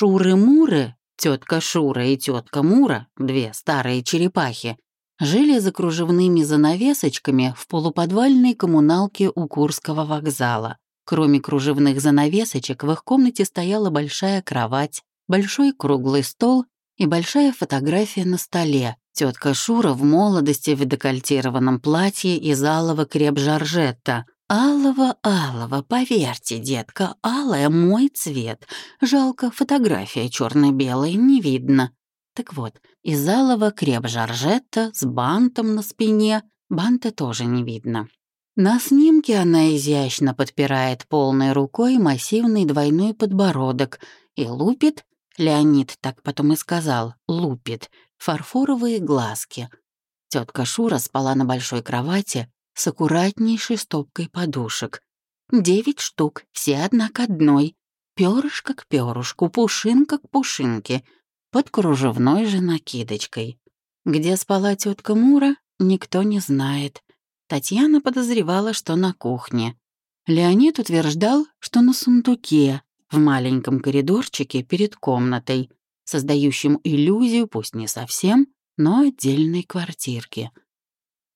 Шуры-Муры, тетка Шура и тетка Мура, две старые черепахи, жили за кружевными занавесочками в полуподвальной коммуналке у Курского вокзала. Кроме кружевных занавесочек, в их комнате стояла большая кровать, большой круглый стол и большая фотография на столе. Тетка Шура в молодости в декольтированном платье из алого креп-жаржетта. Алого-алого, поверьте, детка, алая мой цвет. Жалко, фотография черно белая не видно. Так вот, из алого креп-жаржетта с бантом на спине, банта тоже не видно. На снимке она изящно подпирает полной рукой массивный двойной подбородок и лупит, Леонид так потом и сказал, лупит, фарфоровые глазки. Тетка Шура спала на большой кровати с аккуратнейшей стопкой подушек. Девять штук, все одна к одной. Перышко к перышку, пушинка к пушинке, под кружевной же накидочкой. Где спала тетка Мура, никто не знает. Татьяна подозревала, что на кухне. Леонид утверждал, что на сундуке, в маленьком коридорчике перед комнатой, создающим иллюзию, пусть не совсем, но отдельной квартирки.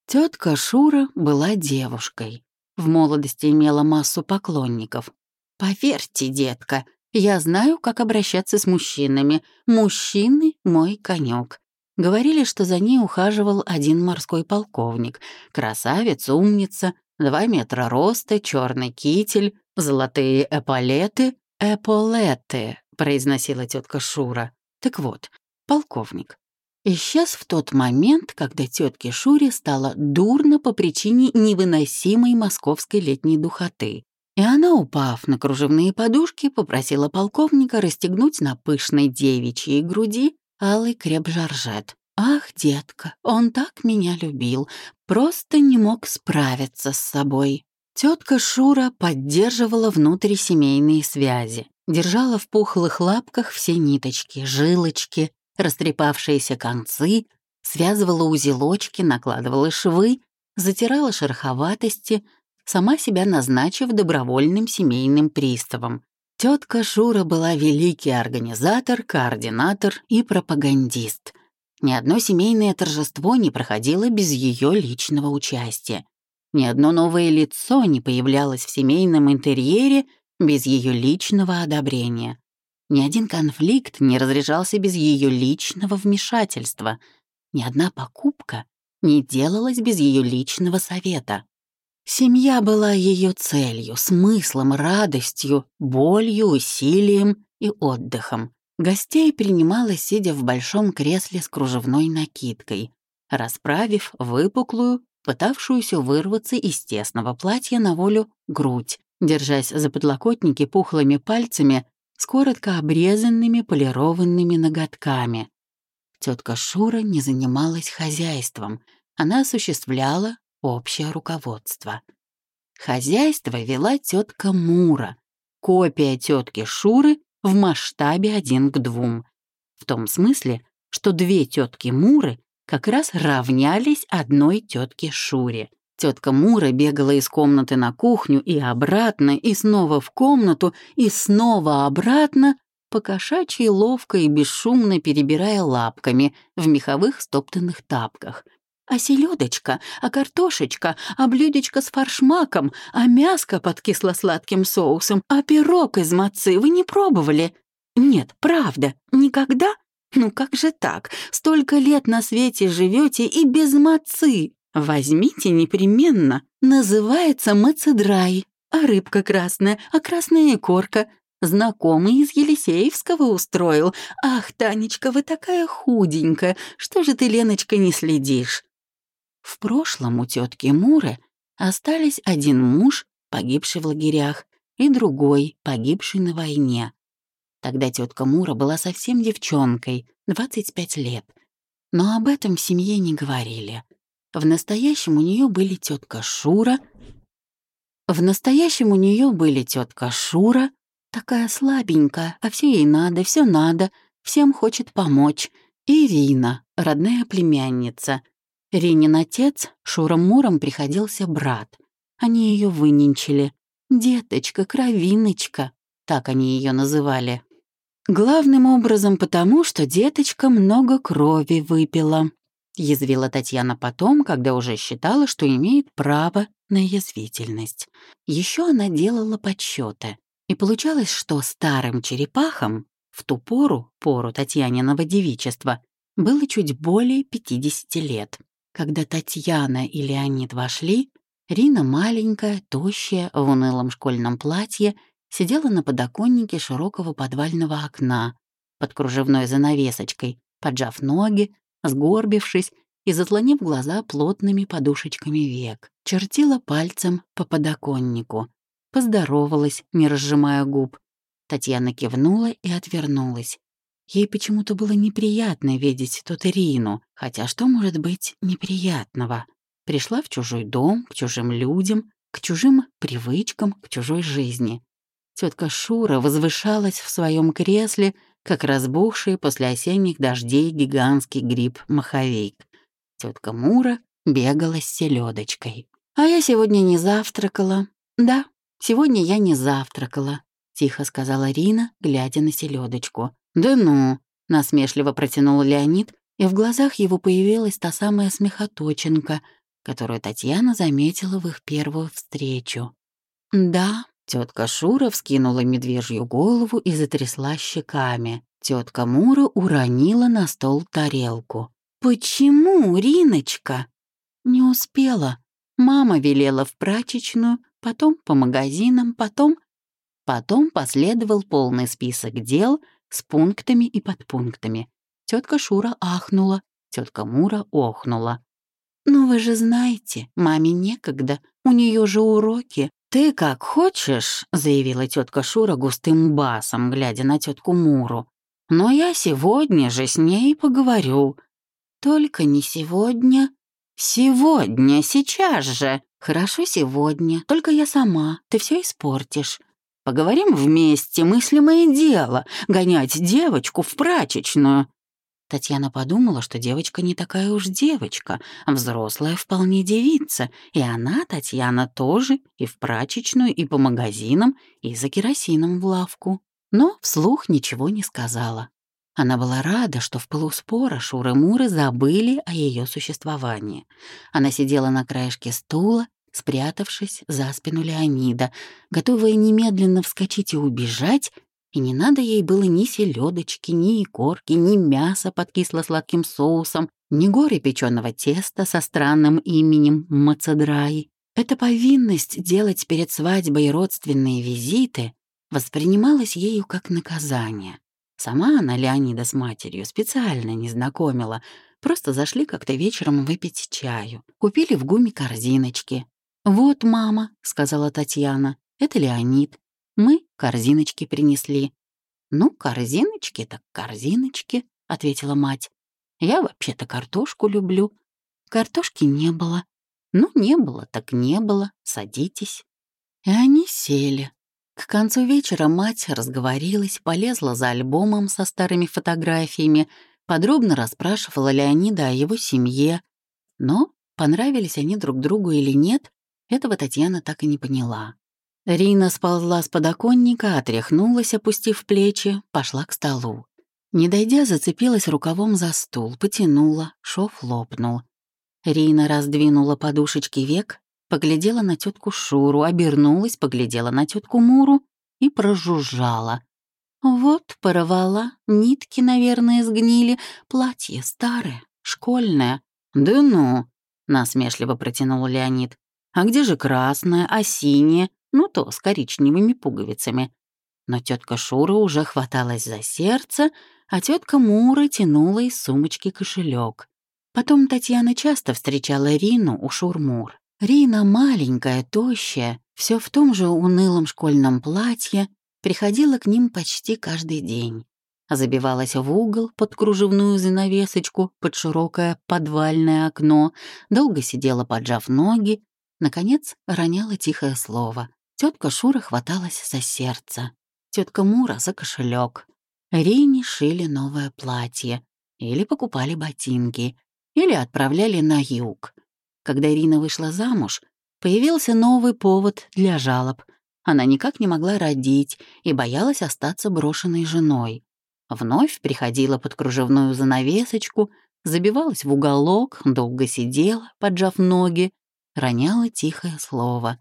Тетка Шура была девушкой. В молодости имела массу поклонников. «Поверьте, детка, я знаю, как обращаться с мужчинами. Мужчины — мой конек. Говорили, что за ней ухаживал один морской полковник. Красавец, умница, два метра роста, черный китель, золотые эполеты. «Эполеты», — произносила тетка Шура. Так вот, полковник. Исчез в тот момент, когда тетке Шуре стало дурно по причине невыносимой московской летней духоты. И она, упав на кружевные подушки, попросила полковника расстегнуть на пышной девичьей груди алый креп-жаржет. «Ах, детка, он так меня любил, просто не мог справиться с собой». Тетка Шура поддерживала внутрисемейные связи, держала в пухлых лапках все ниточки, жилочки, растрепавшиеся концы, связывала узелочки, накладывала швы, затирала шероховатости, сама себя назначив добровольным семейным приставом. Тетка Шура была великий организатор, координатор и пропагандист. Ни одно семейное торжество не проходило без ее личного участия. Ни одно новое лицо не появлялось в семейном интерьере без ее личного одобрения. Ни один конфликт не разрешался без ее личного вмешательства. Ни одна покупка не делалась без ее личного совета. Семья была ее целью, смыслом, радостью, болью, усилием и отдыхом. Гостей принимала, сидя в большом кресле с кружевной накидкой, расправив выпуклую, пытавшуюся вырваться из тесного платья на волю грудь, держась за подлокотники пухлыми пальцами с коротко обрезанными полированными ноготками. Тетка Шура не занималась хозяйством, она осуществляла общее руководство. Хозяйство вела тетка Мура, копия тетки Шуры в масштабе один к двум. В том смысле, что две тетки Муры как раз равнялись одной тетке Шуре. Тетка Мура бегала из комнаты на кухню и обратно, и снова в комнату, и снова обратно, покошачьи ловко и бесшумно перебирая лапками в меховых стоптанных тапках. А селедочка, а картошечка, а блюдечко с фаршмаком, а мяско под кисло-сладким соусом, а пирог из мацы вы не пробовали? Нет, правда, никогда? Ну как же так? Столько лет на свете живете и без мацы. Возьмите непременно. Называется мацедрай. А рыбка красная, а красная корка. Знакомый из Елисеевского устроил. Ах, Танечка, вы такая худенькая. Что же ты, Леночка, не следишь? В прошлом у тетки Муры остались один муж, погибший в лагерях, и другой, погибший на войне. Тогда тетка Мура была совсем девчонкой, 25 лет. Но об этом в семье не говорили. В настоящем у нее были тетка Шура. В настоящем у нее были тетка Шура, такая слабенькая, а все ей надо, все надо, всем хочет помочь. И Рина, родная племянница. Ринин отец, Шуром-Муром приходился брат. Они ее выненчили. «Деточка, кровиночка», так они ее называли. Главным образом потому, что деточка много крови выпила. Язвила Татьяна потом, когда уже считала, что имеет право на язвительность. Еще она делала подсчеты. И получалось, что старым черепахам в ту пору, пору Татьяниного девичества, было чуть более 50 лет. Когда Татьяна и Леонид вошли, Рина маленькая, тощая, в унылом школьном платье, сидела на подоконнике широкого подвального окна под кружевной занавесочкой, поджав ноги, сгорбившись и заслонив глаза плотными подушечками век. Чертила пальцем по подоконнику. Поздоровалась, не разжимая губ. Татьяна кивнула и отвернулась. Ей почему-то было неприятно видеть тут Ирину, хотя что может быть неприятного? Пришла в чужой дом, к чужим людям, к чужим привычкам, к чужой жизни. Тетка Шура возвышалась в своем кресле, как разбухший после осенних дождей гигантский гриб-маховик. Тетка Мура бегала с селедочкой. «А я сегодня не завтракала. Да, сегодня я не завтракала», — тихо сказала Рина, глядя на селедочку. «Да ну!» — насмешливо протянул Леонид, и в глазах его появилась та самая смехоточинка, которую Татьяна заметила в их первую встречу. «Да», — тетка Шура вскинула медвежью голову и затрясла щеками. Тетка Мура уронила на стол тарелку. «Почему, Риночка?» «Не успела. Мама велела в прачечную, потом по магазинам, потом...» Потом последовал полный список дел с пунктами и подпунктами. Тетка Шура ахнула, тетка Мура охнула. «Ну вы же знаете, маме некогда, у нее же уроки». «Ты как хочешь», — заявила тетка Шура густым басом, глядя на тетку Муру. «Но я сегодня же с ней поговорю». «Только не сегодня». «Сегодня, сейчас же». «Хорошо сегодня, только я сама, ты все испортишь». «Поговорим вместе, мыслимое дело, гонять девочку в прачечную». Татьяна подумала, что девочка не такая уж девочка, взрослая вполне девица, и она, Татьяна, тоже и в прачечную, и по магазинам, и за керосином в лавку. Но вслух ничего не сказала. Она была рада, что в полуспора Шуры-Муры забыли о ее существовании. Она сидела на краешке стула, спрятавшись за спину Леонида, готовая немедленно вскочить и убежать, и не надо ей было ни селедочки, ни икорки, ни мяса под кисло-сладким соусом, ни горы печеного теста со странным именем Мацедраи. Эта повинность делать перед свадьбой родственные визиты воспринималась ею как наказание. Сама она Леонида с матерью специально не знакомила, просто зашли как-то вечером выпить чаю, купили в гуме корзиночки. «Вот, мама», — сказала Татьяна, — «это Леонид. Мы корзиночки принесли. «Ну, корзиночки так корзиночки», — ответила мать. «Я вообще-то картошку люблю». Картошки не было. Ну, не было, так не было. Садитесь. И они сели. К концу вечера мать разговорилась, полезла за альбомом со старыми фотографиями, подробно расспрашивала Леонида о его семье. Но понравились они друг другу или нет, этого Татьяна так и не поняла. Рина сползла с подоконника, отряхнулась, опустив плечи, пошла к столу. Не дойдя, зацепилась рукавом за стул, потянула, шов лопнул. Рина раздвинула подушечки век, поглядела на тетку Шуру, обернулась, поглядела на тетку Муру и прожужжала. Вот, порвала, нитки, наверное, сгнили, платье старое, школьное. «Да ну!» — насмешливо протянул Леонид. «А где же красное, а синее? Ну то с коричневыми пуговицами. Но тетка Шура уже хваталась за сердце, а тетка Мура тянула из сумочки кошелек. Потом Татьяна часто встречала Рину у Шурмур. Рина, маленькая, тощая, все в том же унылом школьном платье, приходила к ним почти каждый день. Забивалась в угол под кружевную занавесочку, под широкое подвальное окно, долго сидела, поджав ноги, наконец роняла тихое слово. Тетка Шура хваталась за сердце, тетка Мура за кошелек. Рине шили новое платье, или покупали ботинки, или отправляли на юг. Когда Ирина вышла замуж, появился новый повод для жалоб. Она никак не могла родить и боялась остаться брошенной женой. Вновь приходила под кружевную занавесочку, забивалась в уголок, долго сидела, поджав ноги, роняла тихое слово.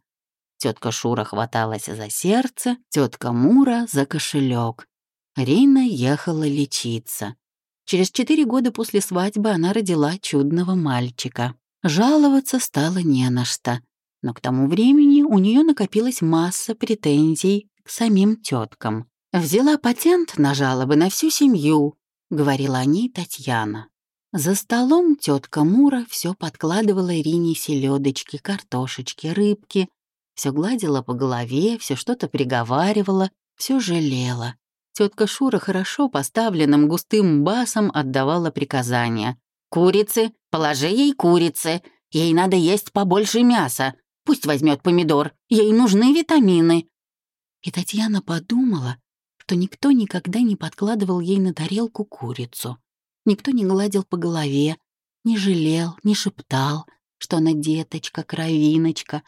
Тетка Шура хваталась за сердце, тетка Мура — за кошелек. Рина ехала лечиться. Через четыре года после свадьбы она родила чудного мальчика. Жаловаться стало не на что. Но к тому времени у нее накопилась масса претензий к самим теткам. «Взяла патент на жалобы на всю семью», — говорила о ней Татьяна. За столом тетка Мура все подкладывала Ирине селедочки, картошечки, рыбки, все гладила по голове, все что-то приговаривала, все жалела. Тетка Шура хорошо поставленным густым басом отдавала приказания. «Курицы! Положи ей курицы! Ей надо есть побольше мяса! Пусть возьмет помидор! Ей нужны витамины!» И Татьяна подумала, что никто никогда не подкладывал ей на тарелку курицу. Никто не гладил по голове, не жалел, не шептал, что она деточка, кровиночка.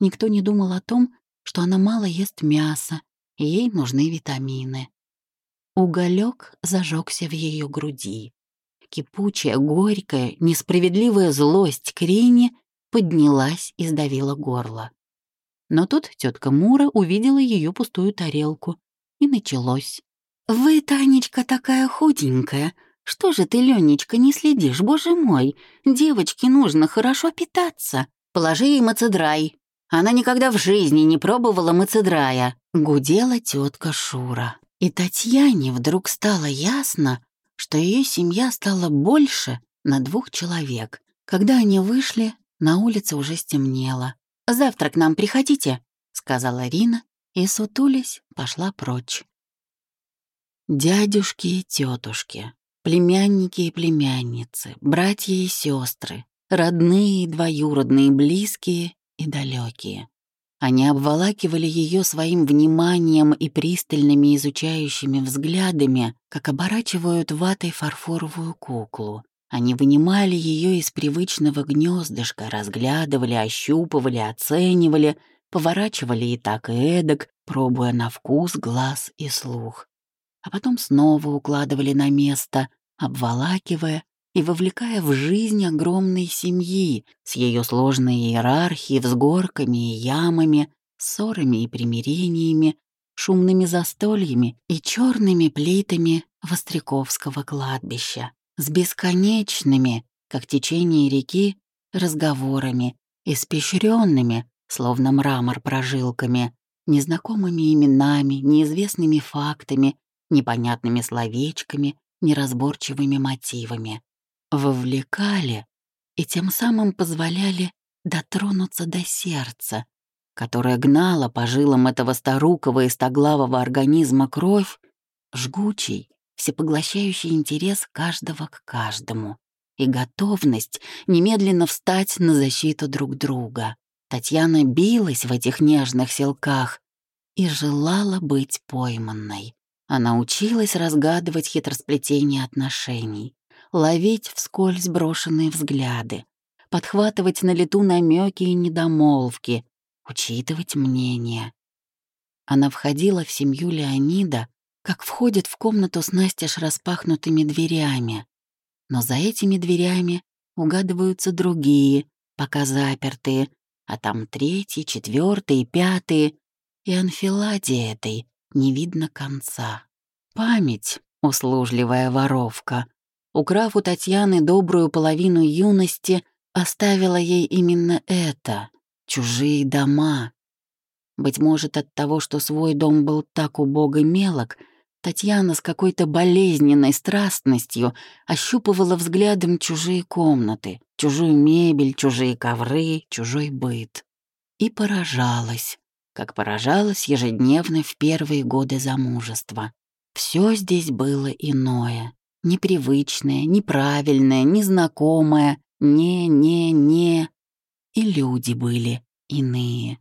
Никто не думал о том, что она мало ест мяса, и ей нужны витамины. Уголек зажегся в ее груди. Кипучая, горькая, несправедливая злость к Рине поднялась и сдавила горло. Но тут тетка Мура увидела ее пустую тарелку, и началось. «Вы, Танечка, такая худенькая. Что же ты, Ленечка, не следишь, боже мой? Девочке нужно хорошо питаться. Положи ей мацедрай. Она никогда в жизни не пробовала мацедрая», — гудела тетка Шура. И Татьяне вдруг стало ясно, что ее семья стала больше на двух человек. Когда они вышли, на улице уже стемнело. «Завтра к нам приходите», — сказала Рина, и, сутулись, пошла прочь. Дядюшки и тетушки, племянники и племянницы, братья и сестры, родные и двоюродные, близкие и далекие. Они обволакивали ее своим вниманием и пристальными изучающими взглядами, как оборачивают ватой фарфоровую куклу. Они вынимали ее из привычного гнездышка, разглядывали, ощупывали, оценивали, поворачивали и так и эдак, пробуя на вкус, глаз и слух. А потом снова укладывали на место, обволакивая и вовлекая в жизнь огромной семьи с ее сложной иерархией, взгорками и ямами, ссорами и примирениями, шумными застольями и черными плитами Востряковского кладбища, с бесконечными, как течение реки, разговорами, испещренными, словно мрамор прожилками, незнакомыми именами, неизвестными фактами, непонятными словечками, неразборчивыми мотивами вовлекали и тем самым позволяли дотронуться до сердца, которое гнало по жилам этого старукого и стоглавого организма кровь, жгучий, всепоглощающий интерес каждого к каждому и готовность немедленно встать на защиту друг друга. Татьяна билась в этих нежных селках и желала быть пойманной. Она училась разгадывать хитросплетение отношений, ловить вскользь брошенные взгляды, подхватывать на лету намеки и недомолвки, учитывать мнение. Она входила в семью Леонида, как входит в комнату с настежь распахнутыми дверями. Но за этими дверями угадываются другие, пока запертые, а там третий, четвертый, пятый, и анфиладе этой не видно конца. Память, услужливая воровка, украв у Татьяны добрую половину юности, оставила ей именно это — чужие дома. Быть может, от того, что свой дом был так убог и мелок, Татьяна с какой-то болезненной страстностью ощупывала взглядом чужие комнаты, чужую мебель, чужие ковры, чужой быт. И поражалась, как поражалась ежедневно в первые годы замужества. Все здесь было иное непривычное, неправильное, незнакомое, не-не-не. И люди были иные.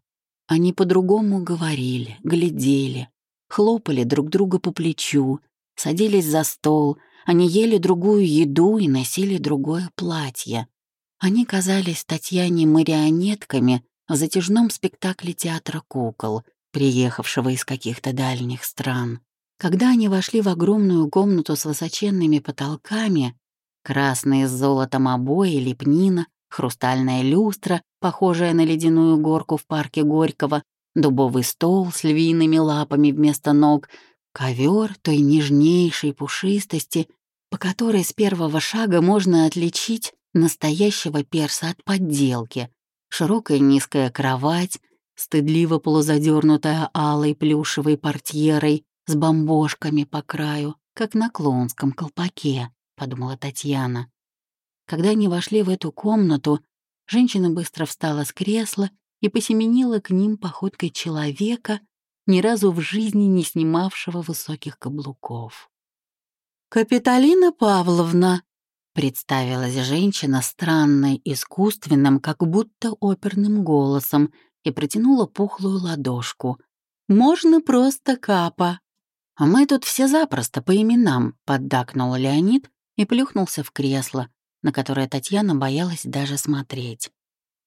Они по-другому говорили, глядели, хлопали друг друга по плечу, садились за стол, они ели другую еду и носили другое платье. Они казались Татьяне марионетками в затяжном спектакле театра кукол, приехавшего из каких-то дальних стран. Когда они вошли в огромную комнату с высоченными потолками, красные с золотом обои, лепнина, хрустальная люстра, похожая на ледяную горку в парке Горького, дубовый стол с львиными лапами вместо ног, ковер той нежнейшей пушистости, по которой с первого шага можно отличить настоящего перса от подделки, широкая низкая кровать, стыдливо полузадернутая алой плюшевой портьерой с бомбошками по краю, как на клоунском колпаке, подумала Татьяна. Когда они вошли в эту комнату, женщина быстро встала с кресла и посеменила к ним походкой человека, ни разу в жизни не снимавшего высоких каблуков. «Капиталина Павловна», — представилась женщина странной, искусственным, как будто оперным голосом и протянула пухлую ладошку. «Можно просто капа». «А мы тут все запросто по именам», — поддакнул Леонид и плюхнулся в кресло, на которое Татьяна боялась даже смотреть.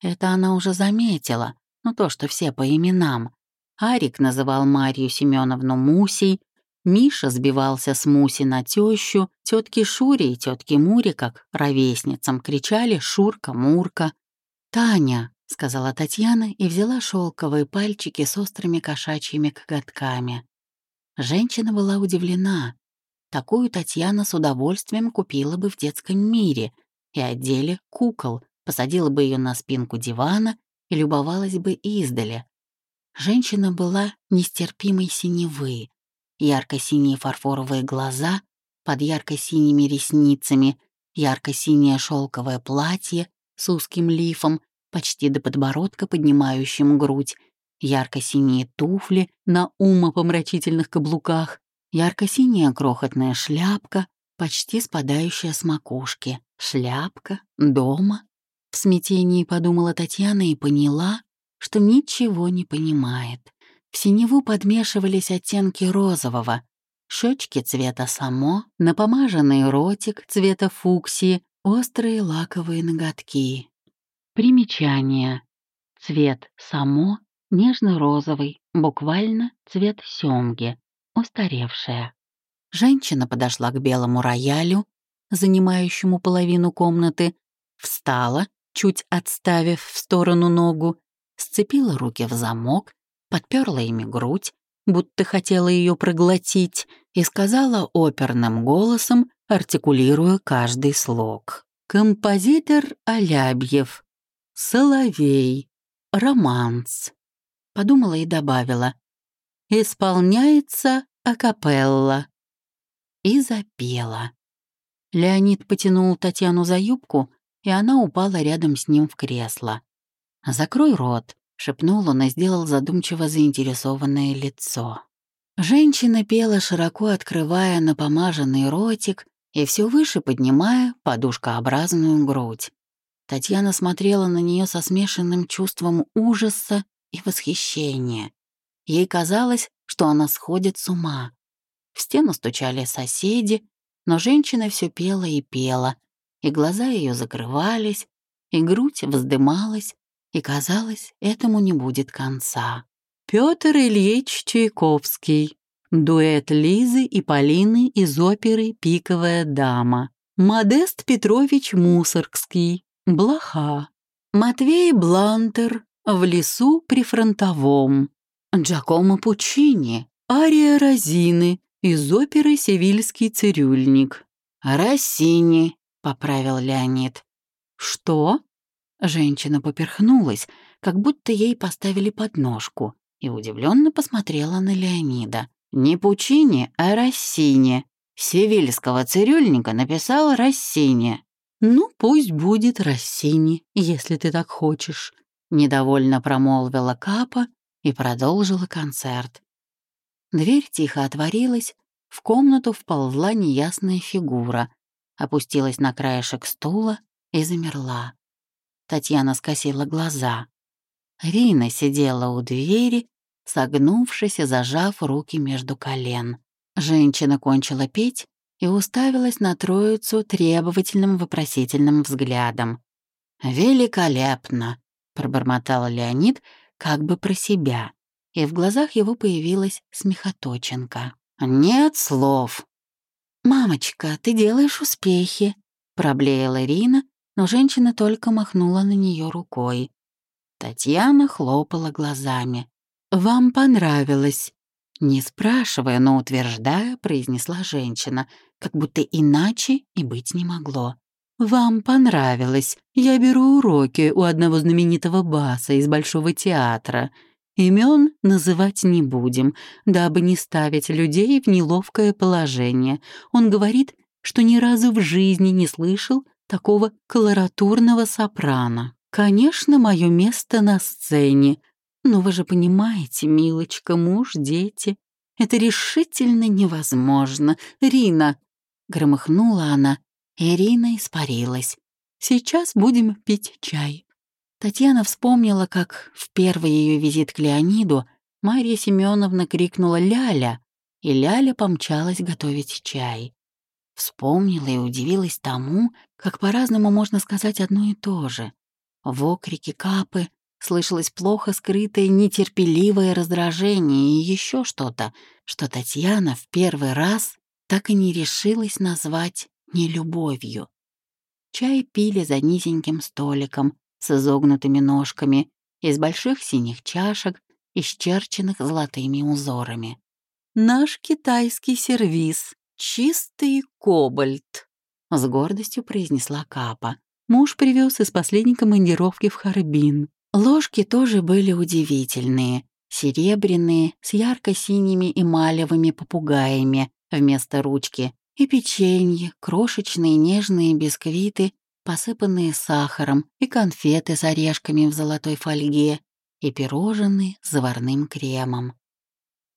Это она уже заметила, но то, что все по именам. Арик называл Марию Семеновну Мусей, Миша сбивался с Муси на тещу, тетки Шури и тетки Мури, как ровесницам, кричали «Шурка-Мурка». «Таня», — сказала Татьяна и взяла шелковые пальчики с острыми кошачьими коготками. Женщина была удивлена. Такую Татьяна с удовольствием купила бы в детском мире и отделе кукол, посадила бы ее на спинку дивана и любовалась бы издали. Женщина была нестерпимой синевы, ярко-синие фарфоровые глаза под ярко-синими ресницами, ярко-синее шелковое платье с узким лифом, почти до подбородка поднимающим грудь, ярко-синие туфли на умопомрачительных каблуках, ярко-синяя крохотная шляпка, почти спадающая с макушки. Шляпка? Дома? В смятении подумала Татьяна и поняла, что ничего не понимает. В синеву подмешивались оттенки розового, щечки цвета само, напомаженный ротик цвета фуксии, острые лаковые ноготки. Примечание. Цвет само, нежно-розовый, буквально цвет сёмги, устаревшая. Женщина подошла к белому роялю, занимающему половину комнаты, встала, чуть отставив в сторону ногу, сцепила руки в замок, подперла ими грудь, будто хотела ее проглотить, и сказала оперным голосом, артикулируя каждый слог. «Композитор Алябьев, Соловей, романс». Подумала и добавила. «Исполняется акапелла». И запела. Леонид потянул Татьяну за юбку, и она упала рядом с ним в кресло. «Закрой рот», — шепнул он и сделал задумчиво заинтересованное лицо. Женщина пела, широко открывая напомаженный ротик и все выше поднимая подушкообразную грудь. Татьяна смотрела на нее со смешанным чувством ужаса и восхищения. Ей казалось, что она сходит с ума. В стену стучали соседи, но женщина все пела и пела, и глаза ее закрывались, и грудь вздымалась, и, казалось, этому не будет конца. Петр Ильич Чайковский. Дуэт Лизы и Полины из оперы «Пиковая дама». Модест Петрович Мусоргский. Блоха. Матвей Блантер. В лесу при фронтовом. Джакомо Пучини. Ария Розины из оперы «Севильский цирюльник». «Рассини», — поправил Леонид. «Что?» Женщина поперхнулась, как будто ей поставили подножку, и удивленно посмотрела на Леонида. «Не Пучини, а Рассини. Севильского цирюльника написал Рассини». «Ну, пусть будет Рассини, если ты так хочешь», — недовольно промолвила Капа и продолжила концерт. Дверь тихо отворилась, в комнату вползла неясная фигура, опустилась на краешек стула и замерла. Татьяна скосила глаза. Рина сидела у двери, согнувшись и зажав руки между колен. Женщина кончила петь и уставилась на троицу требовательным вопросительным взглядом. «Великолепно!» — пробормотал Леонид как бы про себя, и в глазах его появилась смехоточинка. Нет слов. «Мамочка, ты делаешь успехи», — проблеяла Ирина, но женщина только махнула на нее рукой. Татьяна хлопала глазами. «Вам понравилось?» Не спрашивая, но утверждая, произнесла женщина, как будто иначе и быть не могло. «Вам понравилось. Я беру уроки у одного знаменитого баса из Большого театра. Имен называть не будем, дабы не ставить людей в неловкое положение. Он говорит, что ни разу в жизни не слышал такого колоратурного сопрано. Конечно, мое место на сцене, но вы же понимаете, милочка, муж, дети. Это решительно невозможно. Рина!» Громыхнула она, и Рина испарилась. «Сейчас будем пить чай». Татьяна вспомнила, как в первый ее визит к Леониду Марья Семеновна крикнула «Ляля!», и Ляля помчалась готовить чай. Вспомнила и удивилась тому, как по-разному можно сказать одно и то же. В окрике Капы слышалось плохо скрытое нетерпеливое раздражение и еще что-то, что Татьяна в первый раз так и не решилась назвать нелюбовью. Чай пили за низеньким столиком с изогнутыми ножками из больших синих чашек, исчерченных золотыми узорами. «Наш китайский сервиз, чистый кобальт», — с гордостью произнесла Капа. Муж привез из последней командировки в Харбин. Ложки тоже были удивительные, серебряные, с ярко-синими эмалевыми попугаями вместо ручки, и печенье, крошечные нежные бисквиты, посыпанные сахаром, и конфеты с орешками в золотой фольге, и пирожные с заварным кремом.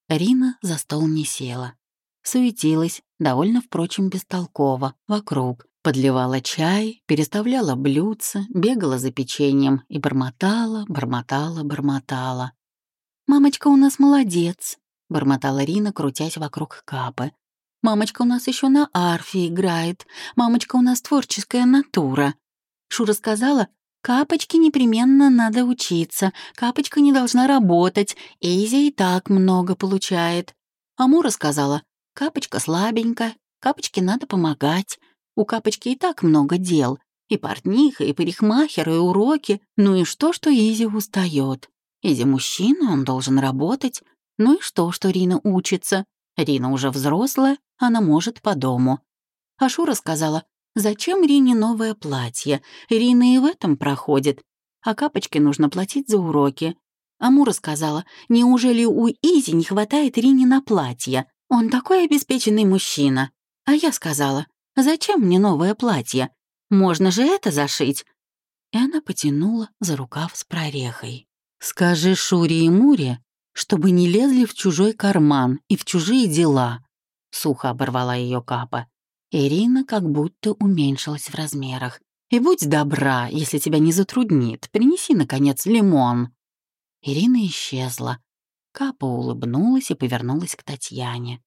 Рина за стол не села. Суетилась, довольно, впрочем, бестолково, вокруг, Подливала чай, переставляла блюдца, бегала за печеньем и бормотала, бормотала, бормотала. «Мамочка у нас молодец», — бормотала Рина, крутясь вокруг капы. «Мамочка у нас еще на арфе играет. Мамочка у нас творческая натура». Шура сказала, «Капочке непременно надо учиться. Капочка не должна работать. Изи и так много получает». А Мура сказала, «Капочка слабенькая, Капочке надо помогать». У Капочки и так много дел. И портниха, и парикмахер, и уроки. Ну и что, что Изи устает? Изи мужчина, он должен работать. Ну и что, что Рина учится? Рина уже взрослая, она может по дому. А Шура сказала, зачем Рине новое платье? Рина и в этом проходит. А Капочке нужно платить за уроки. А Мура сказала, неужели у Изи не хватает Рине на платье? Он такой обеспеченный мужчина. А я сказала, Зачем мне новое платье? Можно же это зашить?» И она потянула за рукав с прорехой. «Скажи Шуре и Муре, чтобы не лезли в чужой карман и в чужие дела», — сухо оборвала ее Капа. Ирина как будто уменьшилась в размерах. «И будь добра, если тебя не затруднит, принеси, наконец, лимон». Ирина исчезла. Капа улыбнулась и повернулась к Татьяне.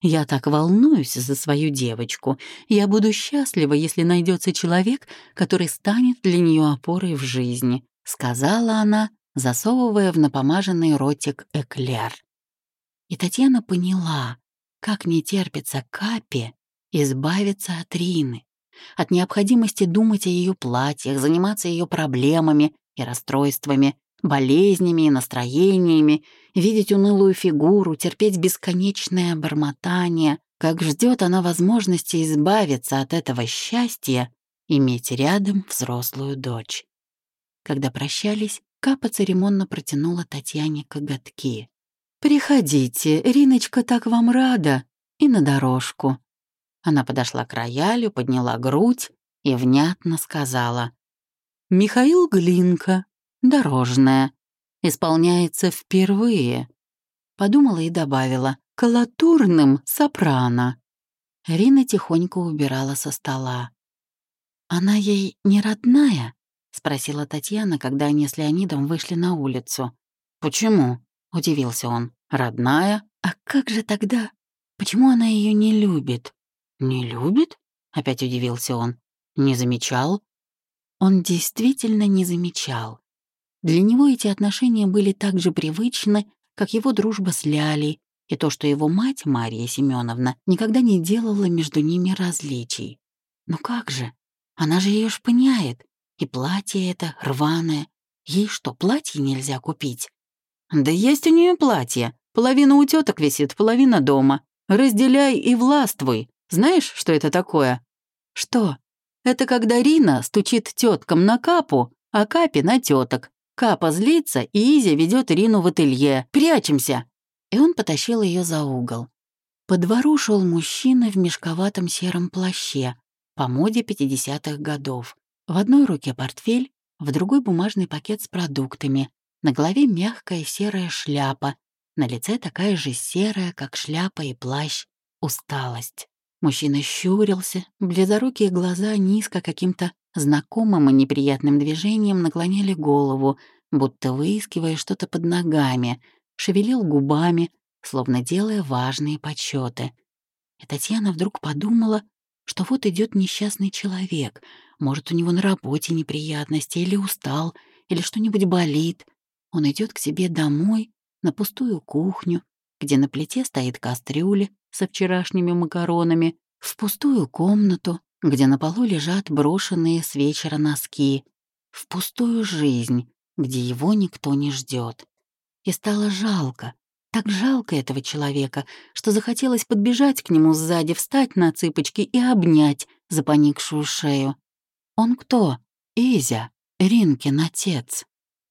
Я так волнуюсь за свою девочку. Я буду счастлива, если найдется человек, который станет для нее опорой в жизни», — сказала она, засовывая в напомаженный ротик эклер. И Татьяна поняла, как не терпится Капе избавиться от Рины, от необходимости думать о ее платьях, заниматься ее проблемами и расстройствами, болезнями и настроениями, видеть унылую фигуру, терпеть бесконечное бормотание, как ждет она возможности избавиться от этого счастья, иметь рядом взрослую дочь. Когда прощались, Капа церемонно протянула Татьяне коготки. «Приходите, Риночка так вам рада!» И на дорожку. Она подошла к роялю, подняла грудь и внятно сказала. «Михаил Глинка, дорожная, исполняется впервые. Подумала и добавила «колатурным сопрано». Рина тихонько убирала со стола. «Она ей не родная?» — спросила Татьяна, когда они с Леонидом вышли на улицу. «Почему?» — удивился он. «Родная? А как же тогда? Почему она ее не любит?» «Не любит?» — опять удивился он. «Не замечал?» Он действительно не замечал. Для него эти отношения были так же привычны, как его дружба с Лялей, и то, что его мать, Мария Семеновна, никогда не делала между ними различий. Но как же? Она же ее шпыняет. И платье это рваное. Ей что, платье нельзя купить? Да есть у нее платье. Половина у теток висит, половина дома. Разделяй и властвуй. Знаешь, что это такое? Что? Это когда Рина стучит теткам на капу, а капе на теток. Капа злится, и Изя ведет Рину в ателье. Прячемся!» И он потащил ее за угол. По двору шел мужчина в мешковатом сером плаще, по моде 50-х годов. В одной руке портфель, в другой бумажный пакет с продуктами, на голове мягкая серая шляпа, на лице такая же серая, как шляпа и плащ, усталость. Мужчина щурился, близорукие глаза низко каким-то знакомым и неприятным движением наклоняли голову, будто выискивая что-то под ногами, шевелил губами, словно делая важные подсчеты. И Татьяна вдруг подумала, что вот идет несчастный человек, может, у него на работе неприятности, или устал, или что-нибудь болит. Он идет к себе домой, на пустую кухню, где на плите стоит кастрюля со вчерашними макаронами, в пустую комнату, где на полу лежат брошенные с вечера носки, в пустую жизнь, где его никто не ждет. И стало жалко, так жалко этого человека, что захотелось подбежать к нему сзади, встать на цыпочки и обнять за поникшую шею. Он кто? Изя, Ринкин отец.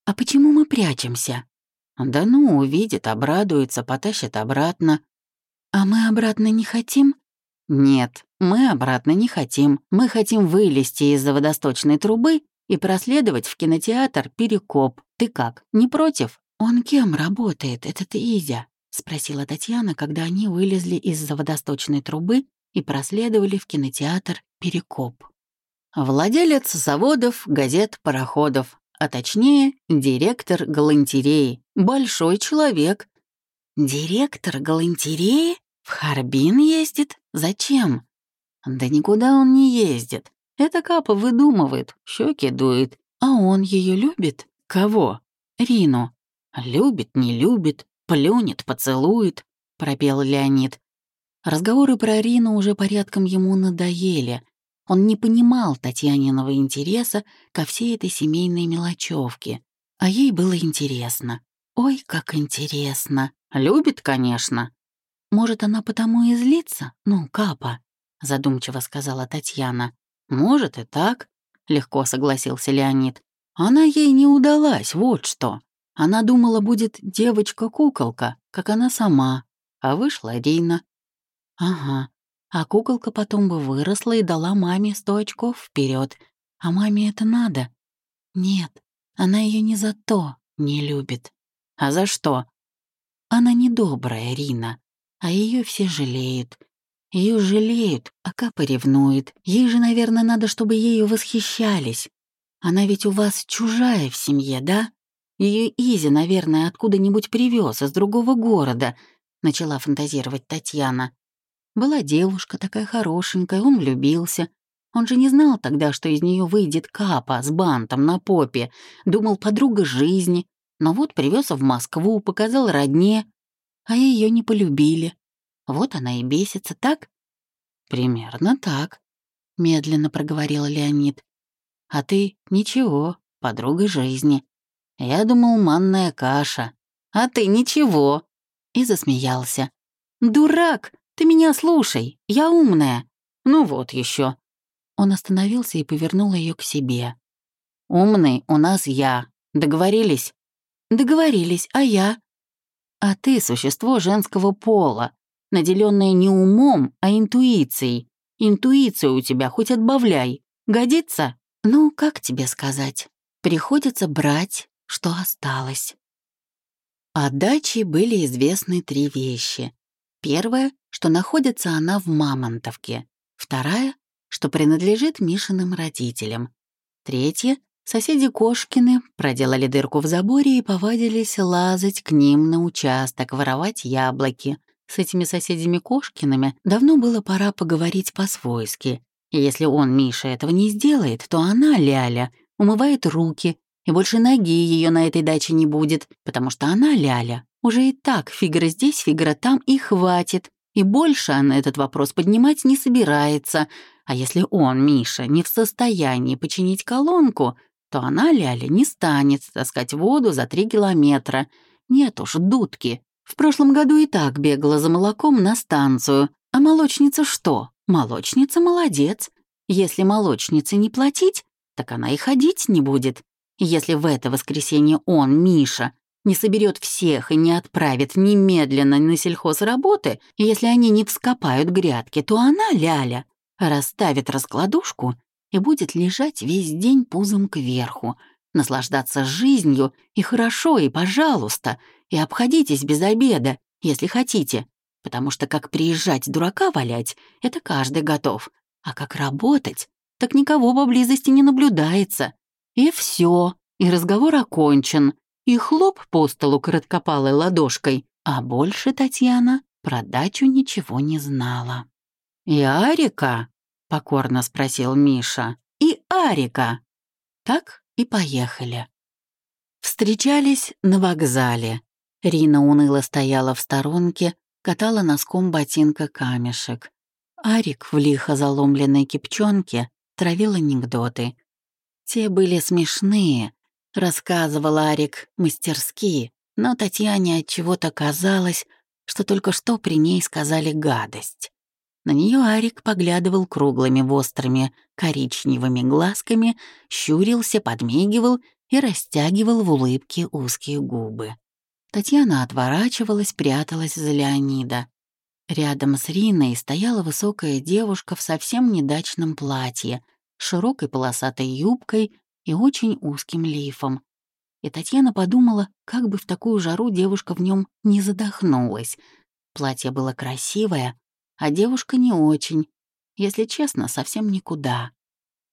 А почему мы прячемся? Да ну, увидит, обрадуется, потащит обратно. А мы обратно не хотим? Нет, мы обратно не хотим. Мы хотим вылезти из-за водосточной трубы и проследовать в кинотеатр «Перекоп». Ты как, не против? Он кем работает, этот Изя? Спросила Татьяна, когда они вылезли из-за водосточной трубы и проследовали в кинотеатр «Перекоп». Владелец заводов, газет, пароходов, а точнее, директор галантереи. Большой человек. Директор галантереи? В Харбин ездит? Зачем? Да никуда он не ездит. Это Капа выдумывает, щеки дует. А он ее любит? Кого? Рину. Любит, не любит, плюнет, поцелует, пропел Леонид. Разговоры про Рину уже порядком ему надоели. Он не понимал Татьяниного интереса ко всей этой семейной мелочевке. А ей было интересно. Ой, как интересно. Любит, конечно. Может, она потому и злится? Ну, капа, задумчиво сказала Татьяна. Может и так, легко согласился Леонид. Она ей не удалась, вот что. Она думала, будет девочка-куколка, как она сама, а вышла Рина. Ага, а куколка потом бы выросла и дала маме сто очков вперед. А маме это надо? Нет, она ее не за то не любит. А за что? Она недобрая, Рина, а ее все жалеют. Ее жалеют, а Капа ревнует. Ей же, наверное, надо, чтобы ею восхищались. Она ведь у вас чужая в семье, да? Ее Изи, наверное, откуда-нибудь привез из другого города, начала фантазировать Татьяна. Была девушка такая хорошенькая, он влюбился. Он же не знал тогда, что из нее выйдет капа с бантом на попе. Думал, подруга жизни. Но вот привез в Москву, показал родне, а ее не полюбили. Вот она и бесится, так? Примерно так, медленно проговорил Леонид. А ты ничего, подруга жизни. Я думал, манная каша. А ты ничего. И засмеялся. Дурак! Ты меня слушай, я умная. Ну вот еще. Он остановился и повернул ее к себе. Умный у нас я. Договорились? Договорились, а я? А ты существо женского пола, наделенное не умом, а интуицией. Интуицию у тебя хоть отбавляй. Годится? Ну, как тебе сказать? Приходится брать, что осталось. О даче были известны три вещи. Первое, что находится она в Мамонтовке. Вторая, что принадлежит Мишиным родителям. Третье, соседи Кошкины проделали дырку в заборе и повадились лазать к ним на участок, воровать яблоки. С этими соседями Кошкиными давно было пора поговорить по-свойски. если он, Миша, этого не сделает, то она, Ляля, умывает руки, и больше ноги ее на этой даче не будет, потому что она, Ляля, Уже и так фигура здесь, фигура там, и хватит. И больше она этот вопрос поднимать не собирается. А если он, Миша, не в состоянии починить колонку, то она, Ляля, не станет таскать воду за три километра. Нет уж, дудки. В прошлом году и так бегала за молоком на станцию. А молочница что? Молочница молодец. Если молочнице не платить, так она и ходить не будет. Если в это воскресенье он, Миша, не соберет всех и не отправит немедленно на сельхозработы, если они не вскопают грядки, то она, Ляля, расставит раскладушку и будет лежать весь день пузом кверху, наслаждаться жизнью и хорошо, и пожалуйста, и обходитесь без обеда, если хотите, потому что как приезжать дурака валять, это каждый готов, а как работать, так никого поблизости не наблюдается. И все, и разговор окончен, и хлоп по столу короткопалой ладошкой, а больше Татьяна про дачу ничего не знала. «И Арика?» — покорно спросил Миша. «И Арика!» Так и поехали. Встречались на вокзале. Рина уныло стояла в сторонке, катала носком ботинка камешек. Арик в лихо заломленной кипчонке травил анекдоты. Те были смешные, рассказывал Арик мастерски, но Татьяне от чего-то казалось, что только что при ней сказали гадость. На нее Арик поглядывал круглыми острыми коричневыми глазками, щурился, подмигивал и растягивал в улыбке узкие губы. Татьяна отворачивалась, пряталась за Леонида. Рядом с Риной стояла высокая девушка в совсем недачном платье, широкой полосатой юбкой и очень узким лифом. И Татьяна подумала, как бы в такую жару девушка в нем не задохнулась. Платье было красивое, а девушка не очень. Если честно, совсем никуда.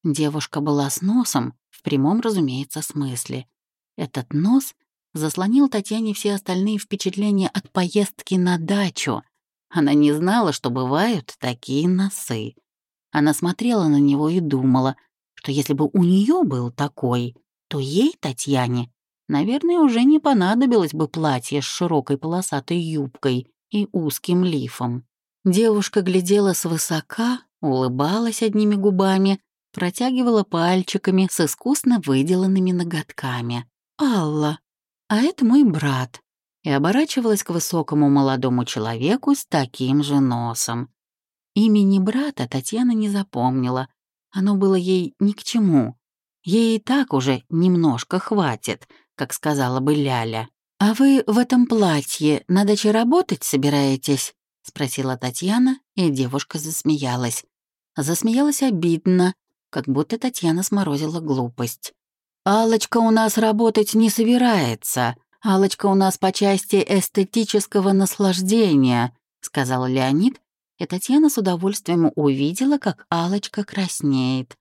Девушка была с носом, в прямом, разумеется, смысле. Этот нос заслонил Татьяне все остальные впечатления от поездки на дачу. Она не знала, что бывают такие носы. Она смотрела на него и думала, что если бы у нее был такой, то ей, Татьяне, наверное, уже не понадобилось бы платье с широкой полосатой юбкой и узким лифом. Девушка глядела свысока, улыбалась одними губами, протягивала пальчиками с искусно выделанными ноготками. «Алла, а это мой брат», и оборачивалась к высокому молодому человеку с таким же носом. Имени брата Татьяна не запомнила. Оно было ей ни к чему. Ей и так уже немножко хватит, как сказала бы Ляля. «А вы в этом платье на даче работать собираетесь?» — спросила Татьяна, и девушка засмеялась. Засмеялась обидно, как будто Татьяна сморозила глупость. алочка у нас работать не собирается. алочка у нас по части эстетического наслаждения», — сказал Леонид и Татьяна с удовольствием увидела, как алочка краснеет.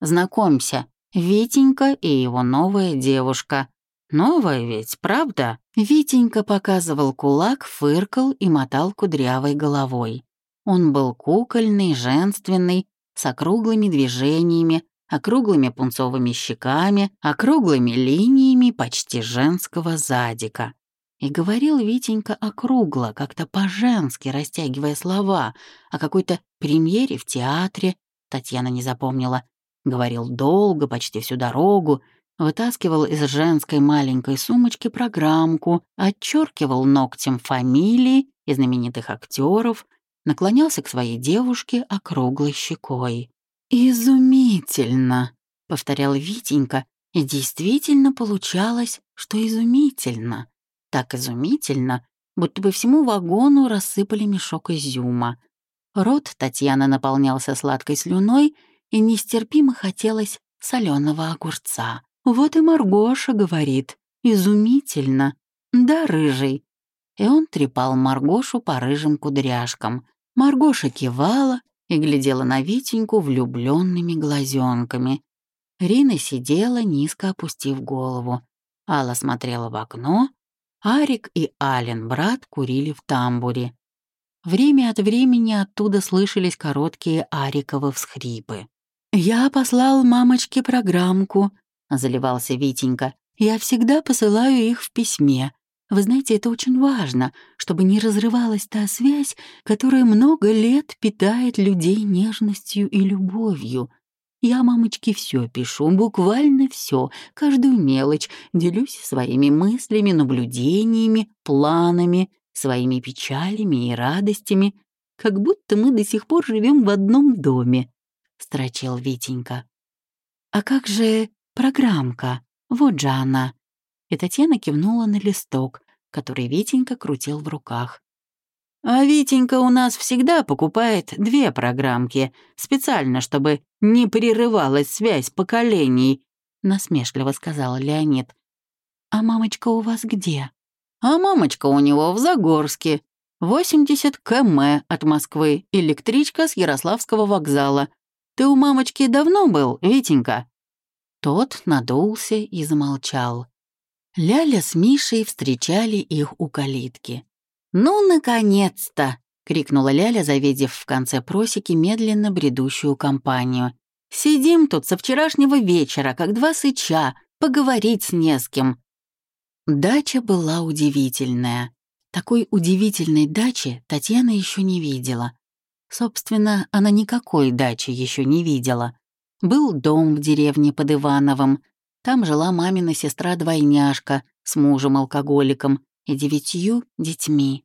«Знакомься, Витенька и его новая девушка. Новая ведь, правда?» Витенька показывал кулак, фыркал и мотал кудрявой головой. Он был кукольный, женственный, с округлыми движениями, округлыми пунцовыми щеками, округлыми линиями почти женского задика. И говорил Витенька округло, как-то по-женски растягивая слова, о какой-то премьере в театре, Татьяна не запомнила. Говорил долго, почти всю дорогу, вытаскивал из женской маленькой сумочки программку, отчеркивал ногтем фамилии и знаменитых актеров, наклонялся к своей девушке округлой щекой. «Изумительно!» — повторял Витенька, и действительно получалось, что изумительно так изумительно, будто бы всему вагону рассыпали мешок изюма. Рот Татьяны наполнялся сладкой слюной, и нестерпимо хотелось соленого огурца. Вот и Маргоша говорит, изумительно, да, рыжий. И он трепал Маргошу по рыжим кудряшкам. Маргоша кивала и глядела на Витеньку влюбленными глазенками. Рина сидела, низко опустив голову. Алла смотрела в окно, Арик и Ален, брат, курили в тамбуре. Время от времени оттуда слышались короткие Ариковы всхрипы. «Я послал мамочке программку», — заливался Витенька. «Я всегда посылаю их в письме. Вы знаете, это очень важно, чтобы не разрывалась та связь, которая много лет питает людей нежностью и любовью. Я мамочке все пишу, буквально все, каждую мелочь, делюсь своими мыслями, наблюдениями, планами, своими печалями и радостями, как будто мы до сих пор живем в одном доме», — строчил Витенька. «А как же программка? Вот же она!» И Татьяна кивнула на листок, который Витенька крутил в руках. «А Витенька у нас всегда покупает две программки, специально, чтобы не прерывалась связь поколений», — насмешливо сказал Леонид. «А мамочка у вас где?» «А мамочка у него в Загорске. 80 км от Москвы, электричка с Ярославского вокзала. Ты у мамочки давно был, Витенька?» Тот надулся и замолчал. Ляля с Мишей встречали их у калитки. «Ну, наконец-то!» — крикнула Ляля, завидев в конце просеки медленно бредущую компанию. «Сидим тут со вчерашнего вечера, как два сыча, поговорить не с кем». Дача была удивительная. Такой удивительной дачи Татьяна еще не видела. Собственно, она никакой дачи еще не видела. Был дом в деревне под Ивановым, там жила мамина сестра-двойняшка с мужем-алкоголиком и девятью детьми.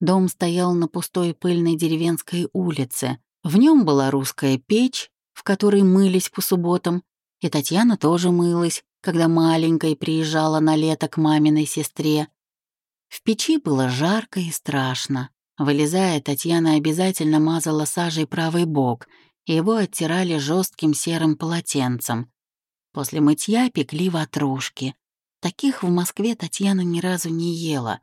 Дом стоял на пустой пыльной деревенской улице. В нем была русская печь, в которой мылись по субботам, и Татьяна тоже мылась, когда маленькая приезжала на лето к маминой сестре. В печи было жарко и страшно. Вылезая, Татьяна обязательно мазала сажей правый бок, и его оттирали жестким серым полотенцем. После мытья пекли ватрушки. Таких в Москве Татьяна ни разу не ела.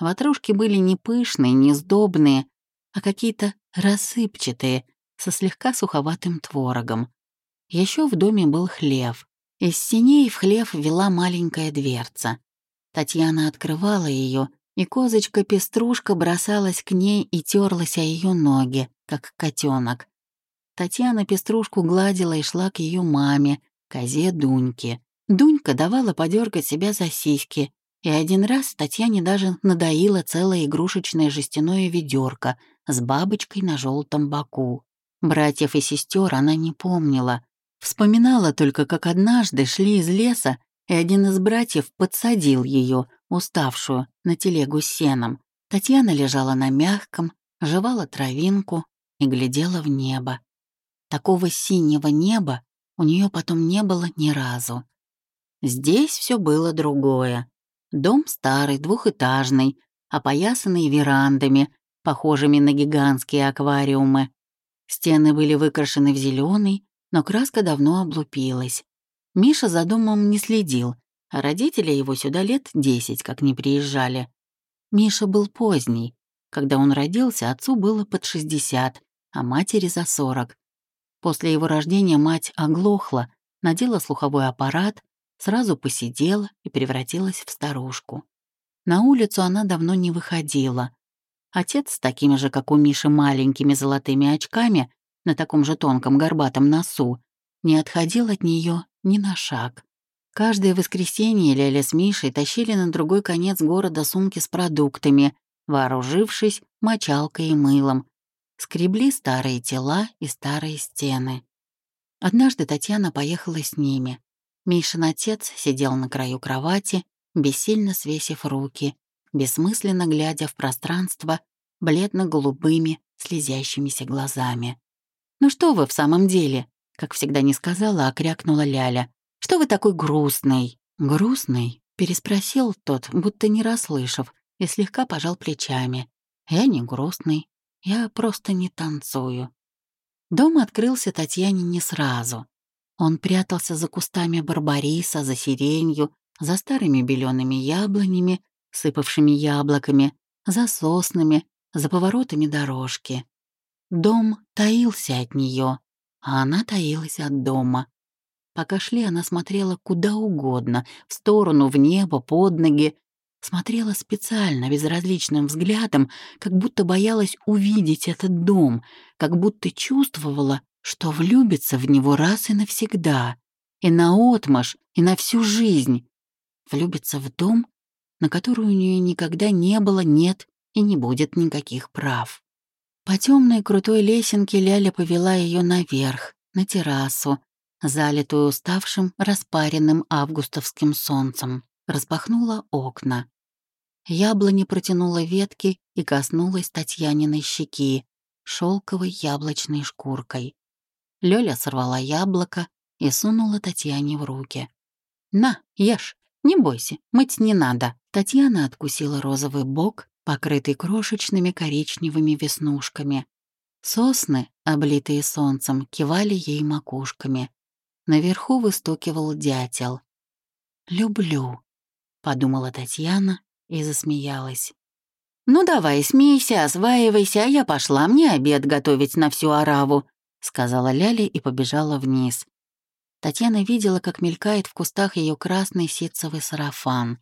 Ватрушки были не пышные, не сдобные, а какие-то рассыпчатые, со слегка суховатым творогом. Еще в доме был хлев. Из синей в хлев вела маленькая дверца. Татьяна открывала ее, и козочка-пеструшка бросалась к ней и терлась о ее ноги, как котенок. Татьяна пеструшку гладила и шла к ее маме, козе Дуньке. Дунька давала подергать себя за сиськи, и один раз Татьяне даже надоило целое игрушечное жестяное ведерко с бабочкой на желтом боку. Братьев и сестер она не помнила. Вспоминала только, как однажды шли из леса, и один из братьев подсадил ее, уставшую, на телегу с сеном. Татьяна лежала на мягком, жевала травинку и глядела в небо. Такого синего неба у нее потом не было ни разу. Здесь все было другое. Дом старый, двухэтажный, опоясанный верандами, похожими на гигантские аквариумы. Стены были выкрашены в зеленый, но краска давно облупилась. Миша за домом не следил, а родители его сюда лет десять как не приезжали. Миша был поздний. Когда он родился, отцу было под шестьдесят, а матери за сорок. После его рождения мать оглохла, надела слуховой аппарат, сразу посидела и превратилась в старушку. На улицу она давно не выходила. Отец с такими же, как у Миши, маленькими золотыми очками на таком же тонком горбатом носу не отходил от нее ни на шаг. Каждое воскресенье Ляля с Мишей тащили на другой конец города сумки с продуктами, вооружившись мочалкой и мылом, скребли старые тела и старые стены. Однажды Татьяна поехала с ними. Мишин отец сидел на краю кровати, бессильно свесив руки, бессмысленно глядя в пространство бледно-голубыми, слезящимися глазами. «Ну что вы в самом деле?» Как всегда не сказала, а крякнула Ляля. «Что вы такой грустный?» «Грустный?» — переспросил тот, будто не расслышав, и слегка пожал плечами. «Я не грустный. Я просто не танцую. Дом открылся Татьяне не сразу. Он прятался за кустами барбариса, за сиренью, за старыми белеными яблонями, сыпавшими яблоками, за соснами, за поворотами дорожки. Дом таился от нее, а она таилась от дома. Пока шли, она смотрела куда угодно, в сторону, в небо, под ноги, Смотрела специально, безразличным взглядом, как будто боялась увидеть этот дом, как будто чувствовала, что влюбится в него раз и навсегда, и наотмашь, и на всю жизнь. Влюбится в дом, на которую у нее никогда не было, нет и не будет никаких прав. По темной крутой лесенке Ляля повела ее наверх, на террасу, залитую уставшим, распаренным августовским солнцем, распахнула окна. Яблони протянула ветки и коснулась Татьяниной щеки шелковой яблочной шкуркой. Лёля сорвала яблоко и сунула Татьяне в руки. «На, ешь, не бойся, мыть не надо». Татьяна откусила розовый бок, покрытый крошечными коричневыми веснушками. Сосны, облитые солнцем, кивали ей макушками. Наверху выстукивал дятел. «Люблю», — подумала Татьяна и засмеялась. «Ну давай, смейся, осваивайся, а я пошла, мне обед готовить на всю ораву», — сказала Ляля и побежала вниз. Татьяна видела, как мелькает в кустах ее красный ситцевый сарафан.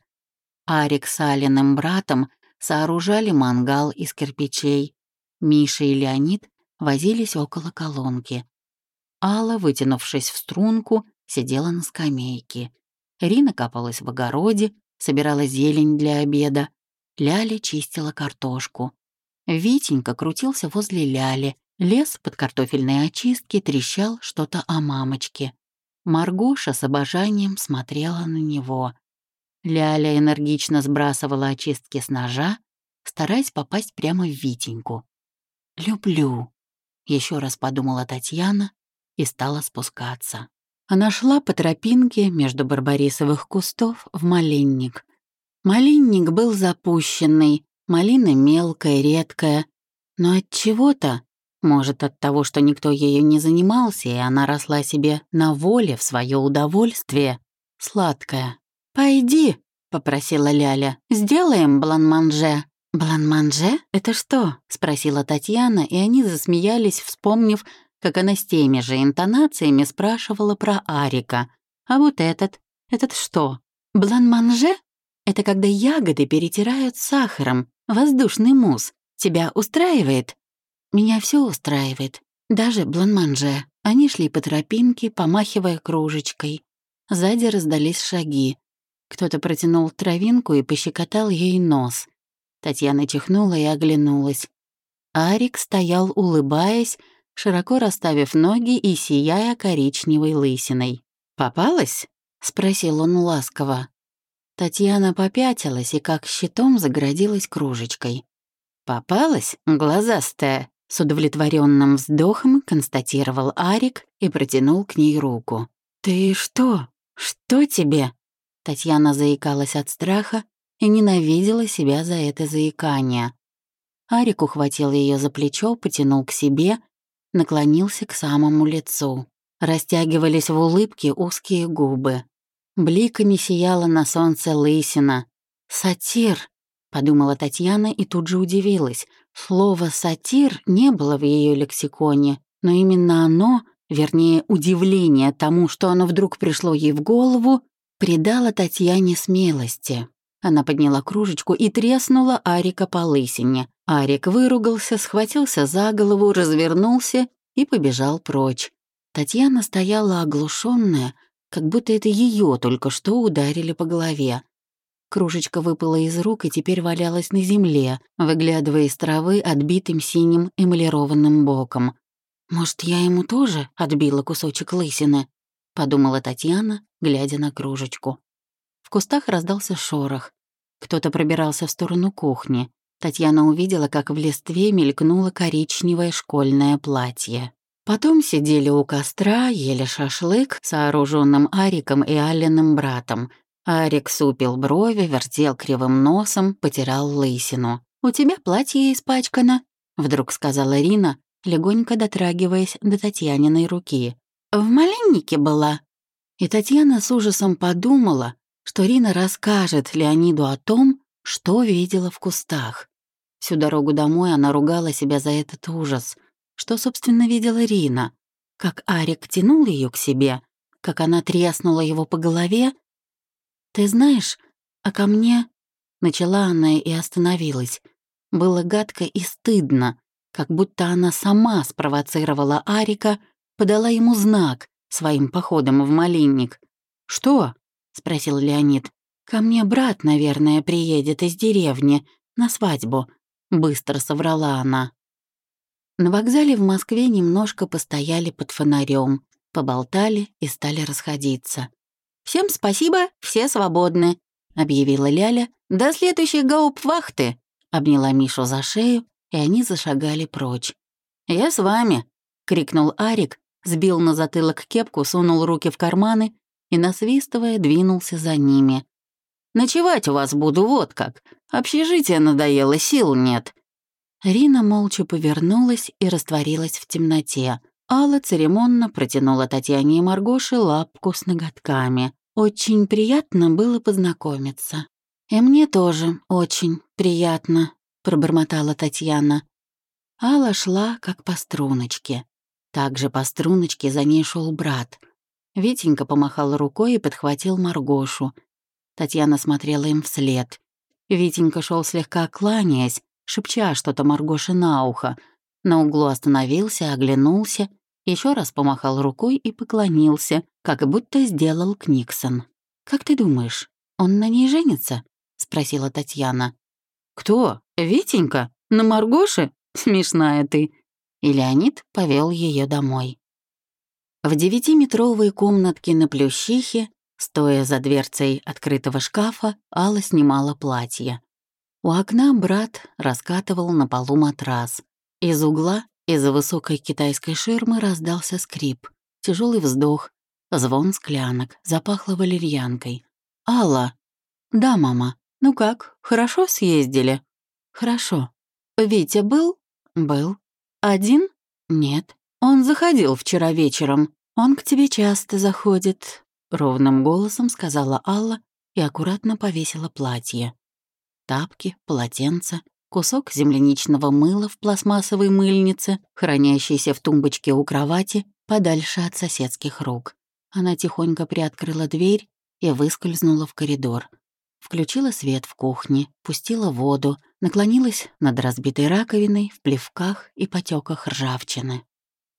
Арик с Алиным братом сооружали мангал из кирпичей. Миша и Леонид возились около колонки. Алла, вытянувшись в струнку, сидела на скамейке. Рина копалась в огороде, собирала зелень для обеда. Ляля чистила картошку. Витенька крутился возле Ляли, лез под картофельные очистки, трещал что-то о мамочке. Маргоша с обожанием смотрела на него. Ляля энергично сбрасывала очистки с ножа, стараясь попасть прямо в Витеньку. «Люблю», — еще раз подумала Татьяна и стала спускаться. Она шла по тропинке между барбарисовых кустов в малинник. Малинник был запущенный, малина мелкая, редкая, но от чего-то, может, от того, что никто ею не занимался, и она росла себе на воле в свое удовольствие, сладкая. «Пойди», — попросила Ляля, — «сделаем бланманже». «Бланманже? Это что?» — спросила Татьяна, и они засмеялись, вспомнив, как она с теми же интонациями спрашивала про Арика. «А вот этот? Этот что? Бланманже? Это когда ягоды перетирают сахаром, воздушный мусс. Тебя устраивает?» «Меня все устраивает, даже бланманже». Они шли по тропинке, помахивая кружечкой. Сзади раздались шаги. Кто-то протянул травинку и пощекотал ей нос. Татьяна чихнула и оглянулась. Арик стоял, улыбаясь, широко расставив ноги и сияя коричневой лысиной. «Попалась?» — спросил он ласково. Татьяна попятилась и как щитом загородилась кружечкой. «Попалась, глазастая?» — с удовлетворенным вздохом констатировал Арик и протянул к ней руку. «Ты что? Что тебе?» Татьяна заикалась от страха и ненавидела себя за это заикание. Арик ухватил ее за плечо, потянул к себе, наклонился к самому лицу. Растягивались в улыбке узкие губы. Бликами сияла на солнце лысина. «Сатир», — подумала Татьяна и тут же удивилась. Слово «сатир» не было в ее лексиконе, но именно оно, вернее, удивление тому, что оно вдруг пришло ей в голову, придало Татьяне смелости. Она подняла кружечку и треснула Арика по лысине. Арик выругался, схватился за голову, развернулся и побежал прочь. Татьяна стояла оглушенная, как будто это ее только что ударили по голове. Кружечка выпала из рук и теперь валялась на земле, выглядывая из травы отбитым синим эмалированным боком. «Может, я ему тоже отбила кусочек лысины?» — подумала Татьяна, глядя на кружечку. В кустах раздался шорох. Кто-то пробирался в сторону кухни. Татьяна увидела, как в листве мелькнуло коричневое школьное платье. Потом сидели у костра, ели шашлык с вооруженным Ариком и Алленым братом. Арик супил брови, вертел кривым носом, потирал лысину. «У тебя платье испачкано», — вдруг сказала Рина, легонько дотрагиваясь до Татьяниной руки. «В малиннике была». И Татьяна с ужасом подумала, что Рина расскажет Леониду о том, что видела в кустах. Всю дорогу домой она ругала себя за этот ужас. Что, собственно, видела Рина? Как Арик тянул ее к себе, как она треснула его по голове. «Ты знаешь, а ко мне...» Начала она и остановилась. Было гадко и стыдно, как будто она сама спровоцировала Арика, подала ему знак своим походом в малинник. «Что?» — спросил Леонид. «Ко мне брат, наверное, приедет из деревни на свадьбу», — быстро соврала она. На вокзале в Москве немножко постояли под фонарем, поболтали и стали расходиться. «Всем спасибо, все свободны», — объявила Ляля. «До следующей гауптвахты», — обняла Мишу за шею, и они зашагали прочь. «Я с вами», — крикнул Арик, сбил на затылок кепку, сунул руки в карманы и, насвистывая, двинулся за ними. «Ночевать у вас буду вот как. Общежитие надоело, сил нет». Рина молча повернулась и растворилась в темноте. Алла церемонно протянула Татьяне и Маргоше лапку с ноготками. Очень приятно было познакомиться. «И мне тоже очень приятно», — пробормотала Татьяна. Алла шла, как по струночке. Также по струночке за ней шел брат. Витенька помахал рукой и подхватил Маргошу. Татьяна смотрела им вслед. Витенька шел слегка кланяясь, шепча что-то Маргоше на ухо. На углу остановился, оглянулся, еще раз помахал рукой и поклонился, как будто сделал Книксон. «Как ты думаешь, он на ней женится?» — спросила Татьяна. «Кто? Витенька? На Маргоше? Смешная ты». И Леонид повел ее домой. В девятиметровой комнатке на Плющихе, стоя за дверцей открытого шкафа, Алла снимала платье. У окна брат раскатывал на полу матрас. Из угла, из-за высокой китайской ширмы раздался скрип, тяжелый вздох, звон склянок, запахло валерьянкой. «Алла!» «Да, мама. Ну как, хорошо съездили?» «Хорошо. Витя был?» «Был. Один?» «Нет. Он заходил вчера вечером. Он к тебе часто заходит», — ровным голосом сказала Алла и аккуратно повесила платье. Тапки, полотенце, кусок земляничного мыла в пластмассовой мыльнице, хранящейся в тумбочке у кровати, подальше от соседских рук. Она тихонько приоткрыла дверь и выскользнула в коридор. Включила свет в кухне, пустила воду, наклонилась над разбитой раковиной в плевках и потеках ржавчины.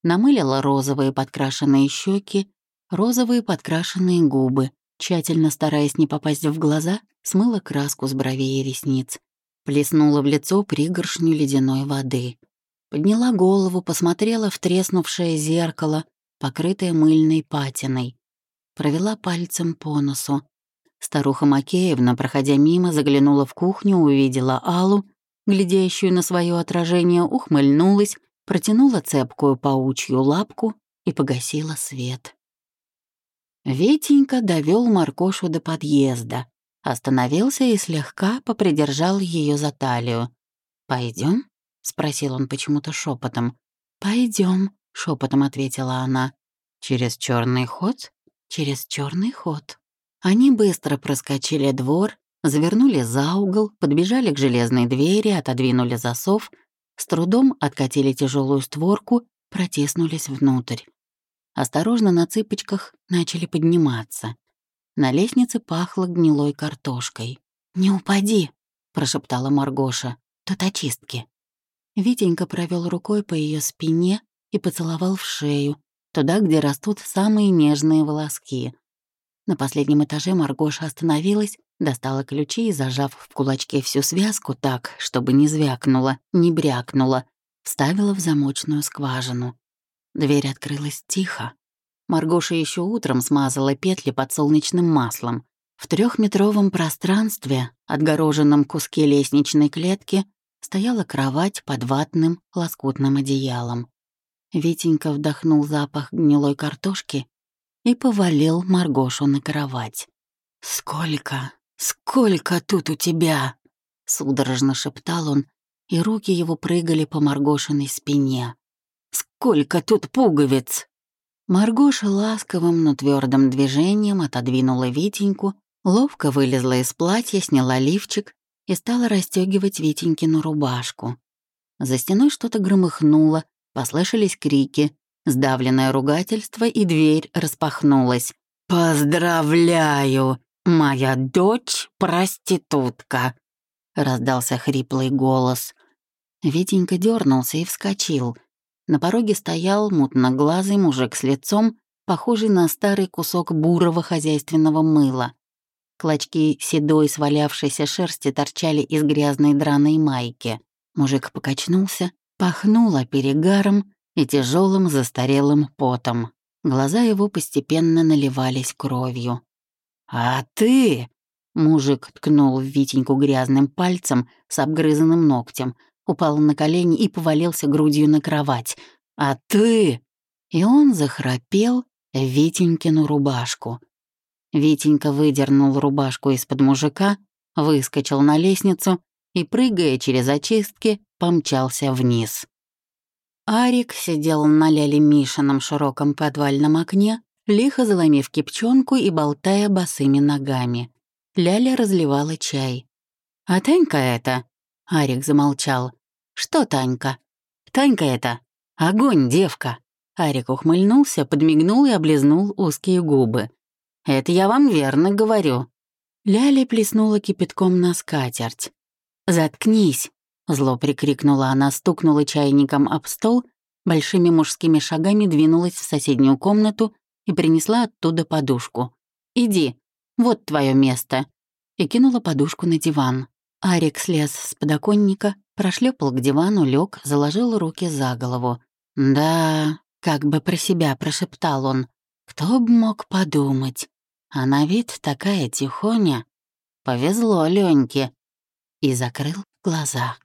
Намылила розовые подкрашенные щеки, розовые подкрашенные губы, тщательно стараясь не попасть в глаза, смыла краску с бровей и ресниц, плеснула в лицо пригоршню ледяной воды. Подняла голову, посмотрела в треснувшее зеркало, покрытое мыльной патиной. Провела пальцем по носу, Старуха Макеевна, проходя мимо, заглянула в кухню, увидела Аллу, глядящую на свое отражение, ухмыльнулась, протянула цепкую паучью лапку и погасила свет. Ветенька довел Маркошу до подъезда, остановился и слегка попридержал ее за талию. Пойдем? спросил он почему-то шепотом. Пойдем, шепотом ответила она. Через черный ход? Через черный ход. Они быстро проскочили двор, завернули за угол, подбежали к железной двери, отодвинули засов, с трудом откатили тяжелую створку, протиснулись внутрь. Осторожно на цыпочках начали подниматься. На лестнице пахло гнилой картошкой. «Не упади!» — прошептала Маргоша. «Тут очистки». Витенька провел рукой по ее спине и поцеловал в шею, туда, где растут самые нежные волоски. На последнем этаже Маргоша остановилась, достала ключи и, зажав в кулачке всю связку так, чтобы не звякнула, не брякнула, вставила в замочную скважину. Дверь открылась тихо. Маргоша еще утром смазала петли подсолнечным маслом. В трехметровом пространстве, отгороженном куске лестничной клетки, стояла кровать под ватным лоскутным одеялом. Витенька вдохнул запах гнилой картошки и повалил Маргошу на кровать. «Сколько, сколько тут у тебя?» — судорожно шептал он, и руки его прыгали по Маргошиной спине. «Сколько тут пуговиц!» Маргоша ласковым, но твердым движением отодвинула Витеньку, ловко вылезла из платья, сняла лифчик и стала расстегивать Витенькину рубашку. За стеной что-то громыхнуло, послышались крики. Сдавленное ругательство, и дверь распахнулась. «Поздравляю! Моя дочь — проститутка!» Раздался хриплый голос. Витенька дернулся и вскочил. На пороге стоял мутноглазый мужик с лицом, похожий на старый кусок бурого хозяйственного мыла. Клочки седой свалявшейся шерсти торчали из грязной драной майки. Мужик покачнулся, пахнуло перегаром и тяжелым застарелым потом. Глаза его постепенно наливались кровью. «А ты...» — мужик ткнул в Витеньку грязным пальцем с обгрызанным ногтем, упал на колени и повалился грудью на кровать. «А ты...» И он захрапел Витенькину рубашку. Витенька выдернул рубашку из-под мужика, выскочил на лестницу и, прыгая через очистки, помчался вниз. Арик сидел на Ляле Мишином широком подвальном окне, лихо заломив кипчонку и болтая босыми ногами. Ляля разливала чай. «А Танька это?» — Арик замолчал. «Что Танька?» «Танька это! Огонь, девка!» Арик ухмыльнулся, подмигнул и облизнул узкие губы. Это я вам верно говорю». Ляля плеснула кипятком на скатерть. «Заткнись!» — зло прикрикнула она, стукнула чайником об стол, большими мужскими шагами двинулась в соседнюю комнату и принесла оттуда подушку. «Иди, вот твое место!» и кинула подушку на диван. Арик слез с подоконника, прошлепал к дивану, лег, заложил руки за голову. «Да...» — как бы про себя прошептал он. Кто б мог подумать? А на вид такая тихоня. Повезло Леньке. И закрыл глаза.